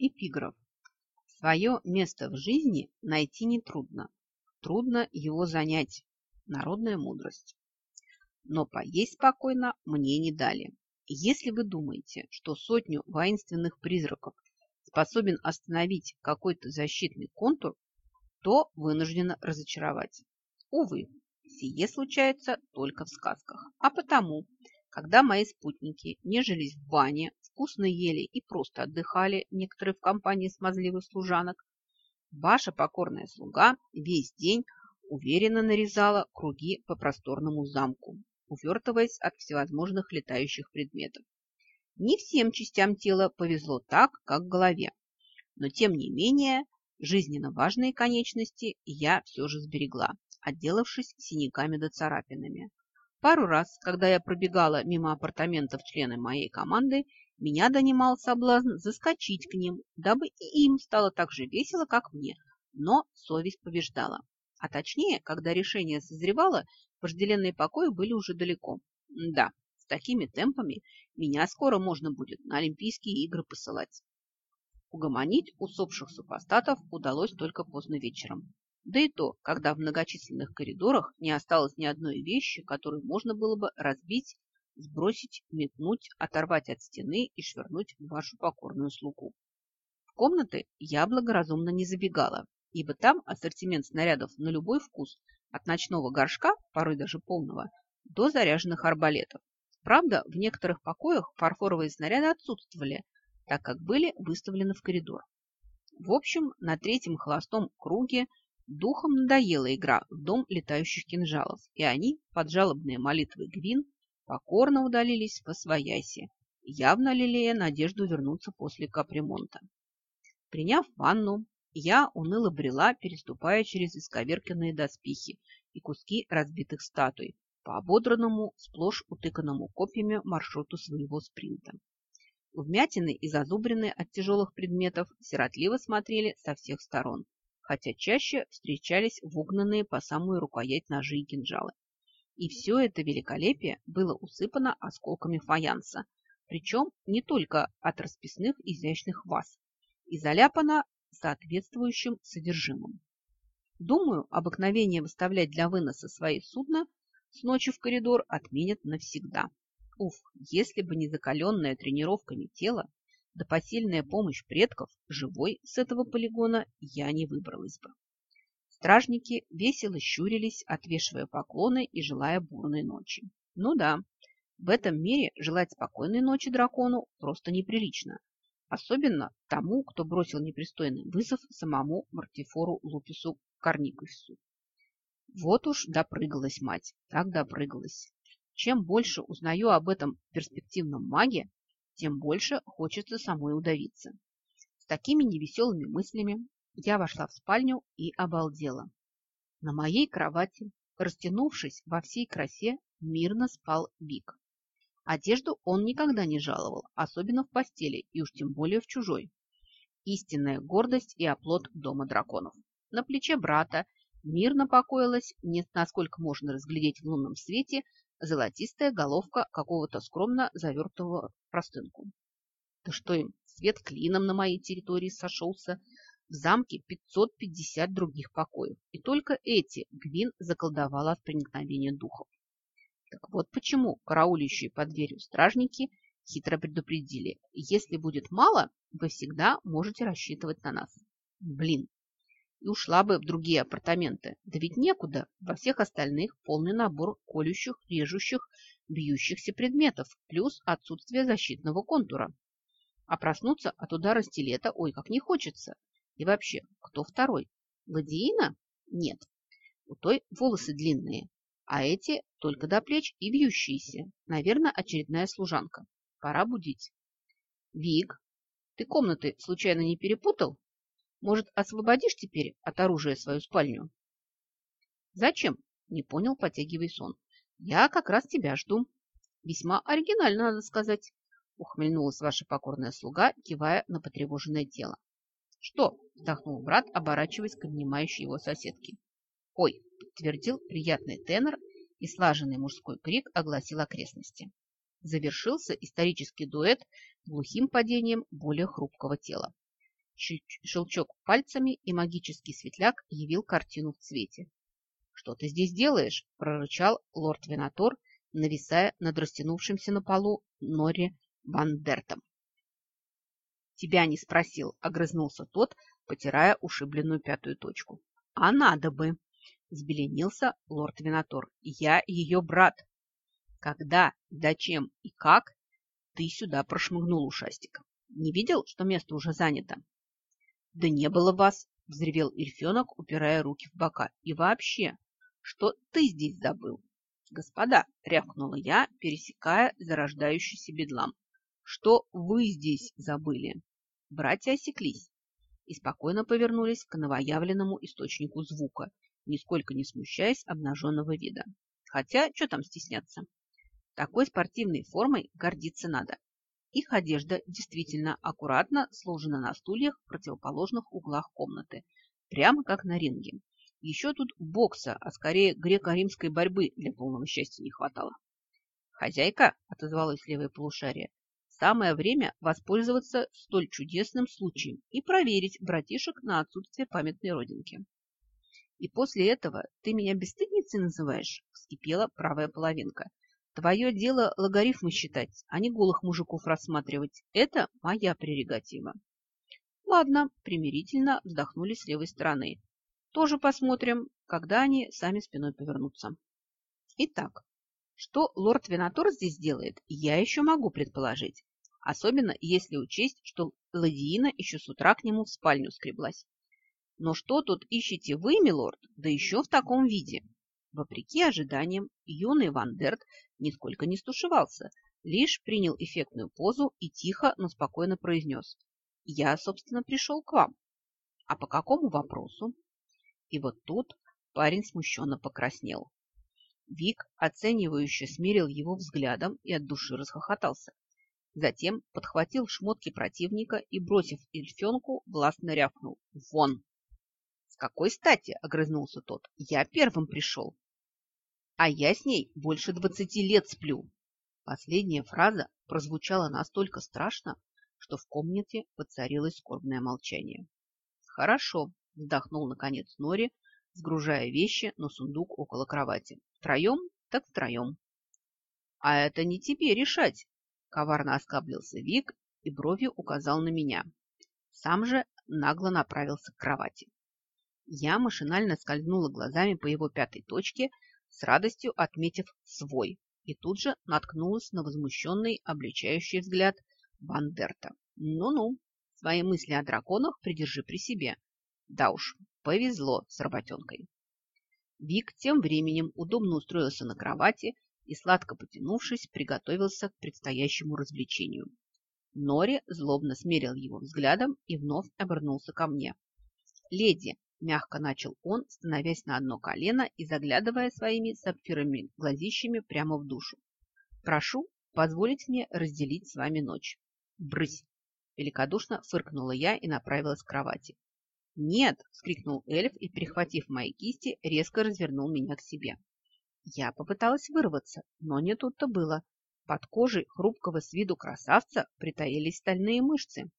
Эпиграф. Свое место в жизни найти нетрудно. Трудно его занять. Народная мудрость. Но поесть спокойно мне не дали. Если вы думаете, что сотню воинственных призраков способен остановить какой-то защитный контур, то вынуждена разочаровать. Увы, сие случается только в сказках. А потому, когда мои спутники нежились в бане, вкусно ели и просто отдыхали, некоторые в компании смазливых служанок, ваша покорная слуга весь день уверенно нарезала круги по просторному замку, увертываясь от всевозможных летающих предметов. Не всем частям тела повезло так, как голове, но тем не менее жизненно важные конечности я все же сберегла, отделавшись синяками да царапинами. Пару раз, когда я пробегала мимо апартаментов члены моей команды, меня донимал соблазн заскочить к ним, дабы и им стало так же весело, как мне, но совесть побеждала. А точнее, когда решение созревало, вожделенные покои были уже далеко. Да, с такими темпами меня скоро можно будет на Олимпийские игры посылать. Угомонить усопших супостатов удалось только поздно вечером. Да и то, когда в многочисленных коридорах не осталось ни одной вещи, которую можно было бы разбить, сбросить, метнуть, оторвать от стены и швырнуть в вашу покорную слугу. В комнаты я благоразумно не забегала, ибо там ассортимент снарядов на любой вкус, от ночного горшка, порой даже полного, до заряженных арбалетов. Правда, в некоторых покоях фарфоровые снаряды отсутствовали, так как были выставлены в коридор. В общем, на третьем холостом круге духом надоела игра в дом летающих кинжалов, и они, под жалобные молитвы Гвин, покорно удалились по свояси, явно лелея надежду вернуться после капремонта. Приняв ванну, я уныло брела, переступая через исковерканные доспехи и куски разбитых статуй по ободранному, сплошь утыканному копьями маршруту своего спринта. Вмятины и зазубрины от тяжелых предметов сиротливо смотрели со всех сторон, хотя чаще встречались вогнанные по самую рукоять ножи и кинжалы. И все это великолепие было усыпано осколками фаянса, причем не только от расписных изящных ваз, и заляпано соответствующим содержимым. Думаю, обыкновение выставлять для выноса свои судна с ночи в коридор отменят навсегда. Уф, если бы не закаленная тренировками тело, да посильная помощь предков, живой с этого полигона я не выбралась бы. Стражники весело щурились, отвешивая поклоны и желая бурной ночи. Ну да, в этом мире желать спокойной ночи дракону просто неприлично, Особенно тому, кто бросил непристойный вызов самому Мартифору Лупису Корникусу. Вот уж допрыгалась мать, так допрыгалась. Чем больше узнаю об этом перспективном маге, тем больше хочется самой удавиться. С такими невеселыми мыслями я вошла в спальню и обалдела. На моей кровати, растянувшись во всей красе, мирно спал Вик. Одежду он никогда не жаловал, особенно в постели, и уж тем более в чужой. Истинная гордость и оплот дома драконов. На плече брата мирно покоилась, насколько можно разглядеть в лунном свете, золотистая головка какого-то скромно завертого простынку. Да что им, свет клином на моей территории сошелся, в замке 550 других покоев, и только эти Гвин заколдовала от проникновения духов. Так вот почему караулищие под дверью стражники хитро предупредили. Если будет мало, вы всегда можете рассчитывать на нас. Блин, и ушла бы в другие апартаменты. Да ведь некуда, во всех остальных полный набор колющих, режущих, бьющихся предметов, плюс отсутствие защитного контура. А проснуться от удара стилета, ой, как не хочется. И вообще, кто второй? Ладиина? Нет. У той волосы длинные, а эти только до плеч и вьющиеся. Наверное, очередная служанка. Пора будить. Вик, ты комнаты случайно не перепутал? Может, освободишь теперь от оружия свою спальню? Зачем? Не понял, потягивай сон. Я как раз тебя жду. Весьма оригинально, надо сказать. Ухмыльнулась ваша покорная слуга, кивая на потревоженное тело. Что? Вздохнул брат, оборачиваясь к обнимающей его соседке. Ой, подтвердил приятный тенор, и слаженный мужской крик огласил окрестности. Завершился исторический дуэт глухим падением более хрупкого тела. Щелчок пальцами, и магический светляк явил картину в цвете. «Что ты здесь делаешь?» – прорычал лорд Винатор, нависая над растянувшимся на полу Нори Бандертом. «Тебя не спросил», – огрызнулся тот, потирая ушибленную пятую точку. «А надо бы!» – взбеленился лорд Винатор. «Я ее брат. Когда, зачем и как ты сюда прошмыгнул, ушастик? Не видел, что место уже занято?» «Да не было вас!» – взревел эльфенок, упирая руки в бока. «И вообще, что ты здесь забыл?» «Господа!» – рявкнула я, пересекая зарождающийся бедлам. «Что вы здесь забыли?» Братья осеклись и спокойно повернулись к новоявленному источнику звука, нисколько не смущаясь обнаженного вида. Хотя, что там стесняться? Такой спортивной формой гордиться надо. Их одежда действительно аккуратно сложена на стульях в противоположных углах комнаты, прямо как на ринге. Еще тут бокса, а скорее греко-римской борьбы для полного счастья не хватало. «Хозяйка», — отозвалась левое полушарие, «самое время воспользоваться столь чудесным случаем и проверить братишек на отсутствие памятной родинки». «И после этого ты меня бесстыдницей называешь?» – вскипела правая половинка. Твое дело логарифмы считать, а не голых мужиков рассматривать. Это моя прерогатива. Ладно, примирительно вздохнули с левой стороны. Тоже посмотрим, когда они сами спиной повернутся. Итак, что лорд Винатор здесь делает, я еще могу предположить. Особенно, если учесть, что Ладиина еще с утра к нему в спальню скреблась. Но что тут ищете вы, милорд, да еще в таком виде? Вопреки ожиданиям, юный Вандерт нисколько не стушевался, лишь принял эффектную позу и тихо, но спокойно произнес. «Я, собственно, пришел к вам. А по какому вопросу?» И вот тут парень смущенно покраснел. Вик, оценивающе смерил его взглядом и от души расхохотался. Затем подхватил шмотки противника и, бросив эльфенку, властно рявкнул. «Вон!» «С какой стати?» – огрызнулся тот. «Я первым пришел а я с ней больше двадцати лет сплю. Последняя фраза прозвучала настолько страшно, что в комнате воцарилось скорбное молчание. «Хорошо», – вздохнул наконец Нори, сгружая вещи на сундук около кровати. «Втроем? Так втроем». «А это не тебе решать», – коварно оскаблился Вик и бровью указал на меня. Сам же нагло направился к кровати. Я машинально скользнула глазами по его пятой точке – с радостью отметив свой, и тут же наткнулась на возмущенный, обличающий взгляд Бандерта. «Ну-ну, свои мысли о драконах придержи при себе. Да уж, повезло с работенкой». Вик тем временем удобно устроился на кровати и, сладко потянувшись, приготовился к предстоящему развлечению. Нори злобно смерил его взглядом и вновь обернулся ко мне. «Леди, Мягко начал он, становясь на одно колено и заглядывая своими сапфировыми глазищами прямо в душу. «Прошу позволить мне разделить с вами ночь». «Брысь!» – великодушно фыркнула я и направилась к кровати. «Нет!» – вскрикнул эльф и, перехватив мои кисти, резко развернул меня к себе. Я попыталась вырваться, но не тут-то было. Под кожей хрупкого с виду красавца притаились стальные мышцы.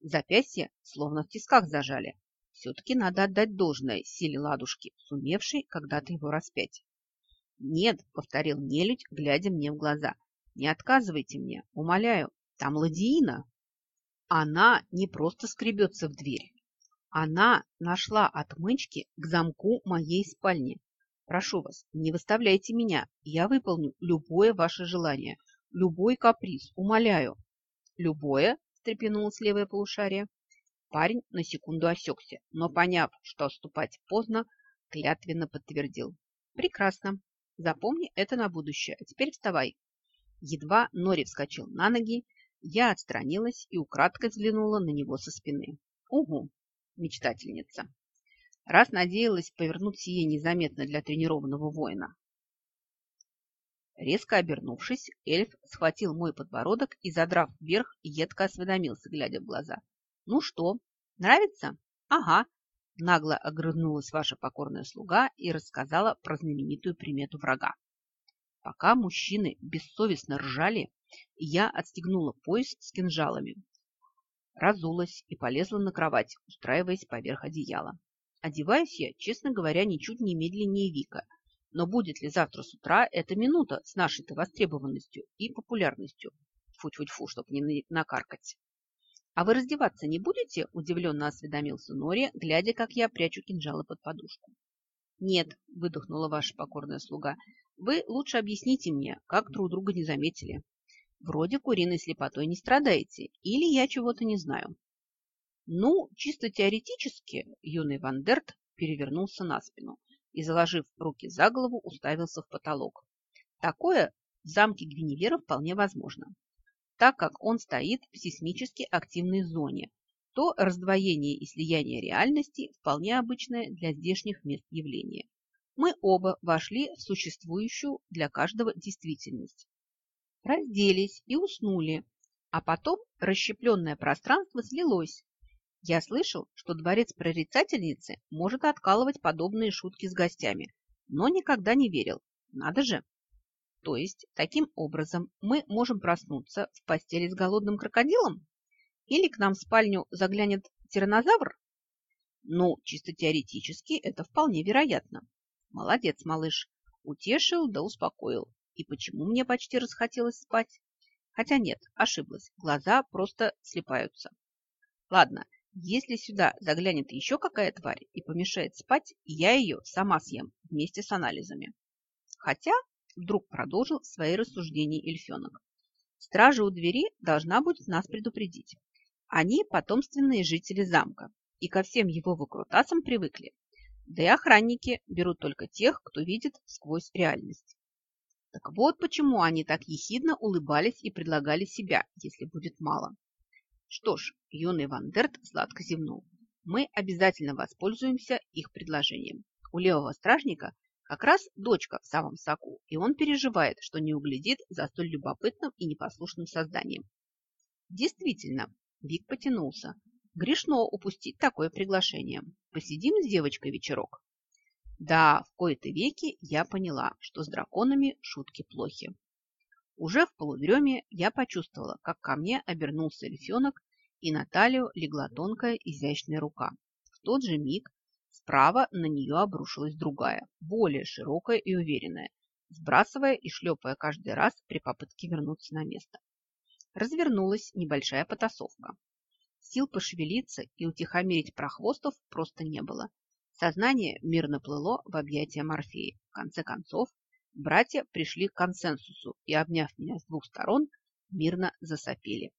Запястья словно в тисках зажали, все-таки надо отдать должное силе ладушки, сумевшей когда-то его распять. «Нет», — повторил нелюдь, глядя мне в глаза, — «не отказывайте мне, умоляю, там ладиина». Она не просто скребется в дверь. Она нашла отмычки к замку моей спальни. Прошу вас, не выставляйте меня, я выполню любое ваше желание, любой каприз, умоляю. Любое, встрепенулось левое полушарие. Парень на секунду осекся, но, поняв, что отступать поздно, клятвенно подтвердил. «Прекрасно. Запомни это на будущее. А теперь вставай». Едва Нори вскочил на ноги, я отстранилась и украдкой взглянула на него со спины. «Угу, мечтательница. Раз надеялась повернуть сие незаметно для тренированного воина». Резко обернувшись, эльф схватил мой подбородок и, задрав вверх, едко осведомился, глядя в глаза. Ну что, нравится? Ага. Нагло огрызнулась ваша покорная слуга и рассказала про знаменитую примету врага. Пока мужчины бессовестно ржали, я отстегнула пояс с кинжалами. разулась и полезла на кровать, устраиваясь поверх одеяла. Одеваюсь я, честно говоря, ничуть не медленнее Вика. Но будет ли завтра с утра эта минута с нашей-то востребованностью и популярностью? Фу-фу-фу, чтоб не накаркать. «А вы раздеваться не будете?» – удивленно осведомился Нори, глядя, как я прячу кинжалы под подушку. «Нет», – выдохнула ваша покорная слуга, – «вы лучше объясните мне, как друг друга не заметили. Вроде куриной слепотой не страдаете, или я чего-то не знаю». Ну, чисто теоретически, юный Вандерт перевернулся на спину и, заложив руки за голову, уставился в потолок. Такое в замке Гвиневера вполне возможно так как он стоит в сейсмически активной зоне, то раздвоение и слияние реальности вполне обычное для здешних мест явления. Мы оба вошли в существующую для каждого действительность. Разделись и уснули, а потом расщепленное пространство слилось. Я слышал, что дворец прорицательницы может откалывать подобные шутки с гостями, но никогда не верил. Надо же! То есть, таким образом, мы можем проснуться в постели с голодным крокодилом? Или к нам в спальню заглянет тиранозавр? Ну, чисто теоретически, это вполне вероятно. Молодец, малыш. Утешил да успокоил. И почему мне почти расхотелось спать? Хотя нет, ошиблась. Глаза просто слепаются. Ладно, если сюда заглянет еще какая тварь и помешает спать, я ее сама съем вместе с анализами. Хотя Вдруг продолжил свои рассуждения эльфенок. Стража у двери должна будет нас предупредить. Они потомственные жители замка и ко всем его выкрутасам привыкли. Да и охранники берут только тех, кто видит сквозь реальность. Так вот почему они так ехидно улыбались и предлагали себя, если будет мало. Что ж, юный Вандерт сладко зевнул. Мы обязательно воспользуемся их предложением. У левого стражника как раз дочка в самом соку, и он переживает, что не углядит за столь любопытным и непослушным созданием. Действительно, Вик потянулся. Грешно упустить такое приглашение. Посидим с девочкой вечерок. Да, в кои-то веки я поняла, что с драконами шутки плохи. Уже в полудреме я почувствовала, как ко мне обернулся эльфенок, и на талию легла тонкая изящная рука. В тот же миг Справа на нее обрушилась другая, более широкая и уверенная, сбрасывая и шлепая каждый раз при попытке вернуться на место. Развернулась небольшая потасовка. Сил пошевелиться и утихомирить прохвостов просто не было. Сознание мирно плыло в объятия Морфея. В конце концов, братья пришли к консенсусу и, обняв меня с двух сторон, мирно засопели.